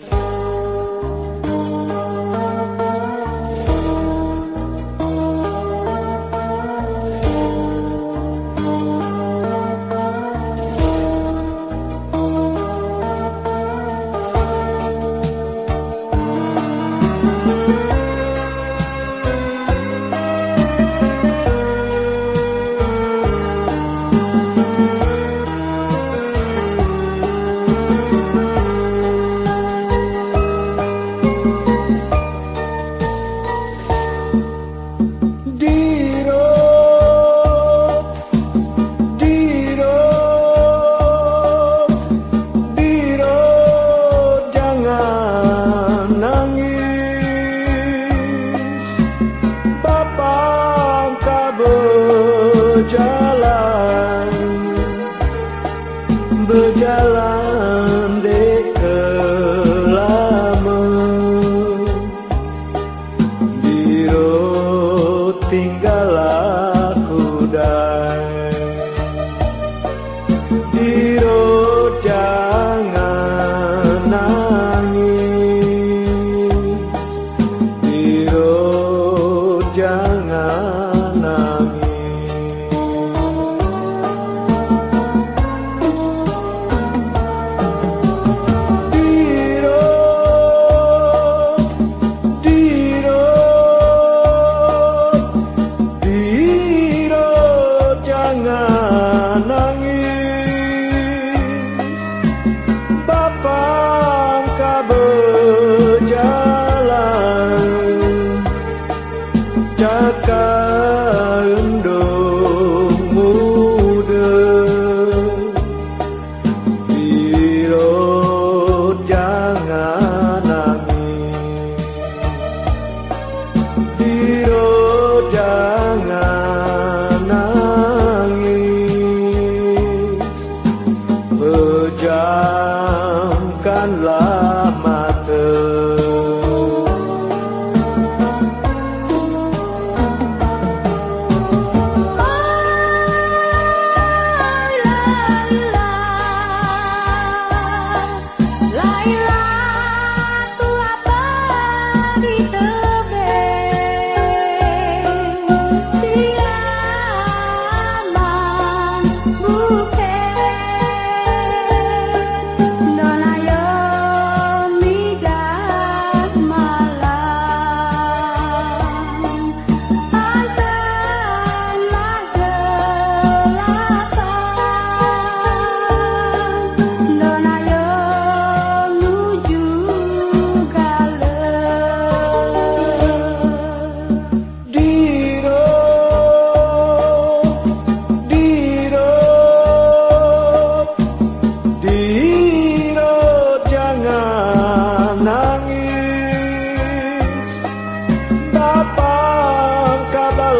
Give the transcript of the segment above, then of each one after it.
Bye. job. Jaga undung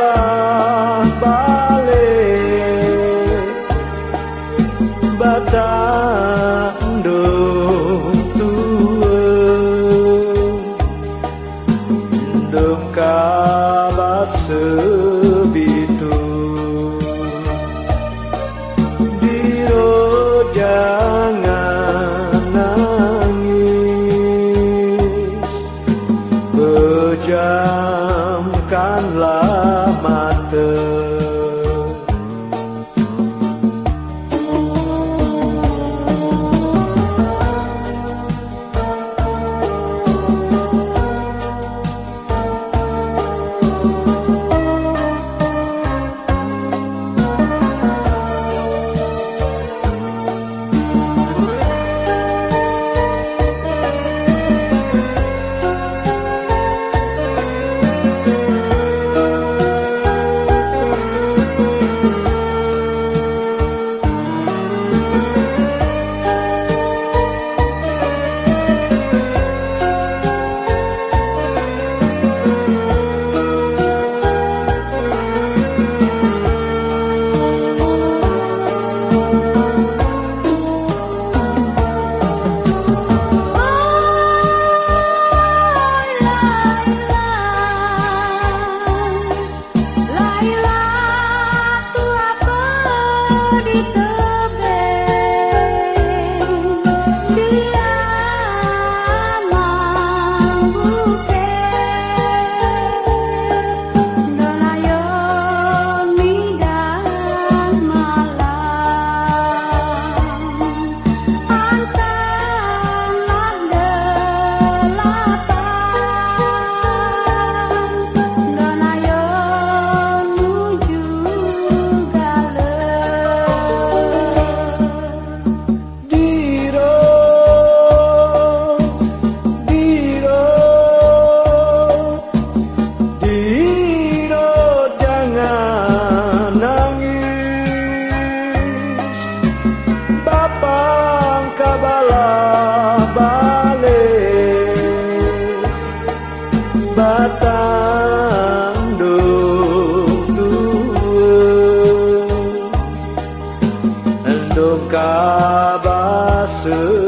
love. 잡았으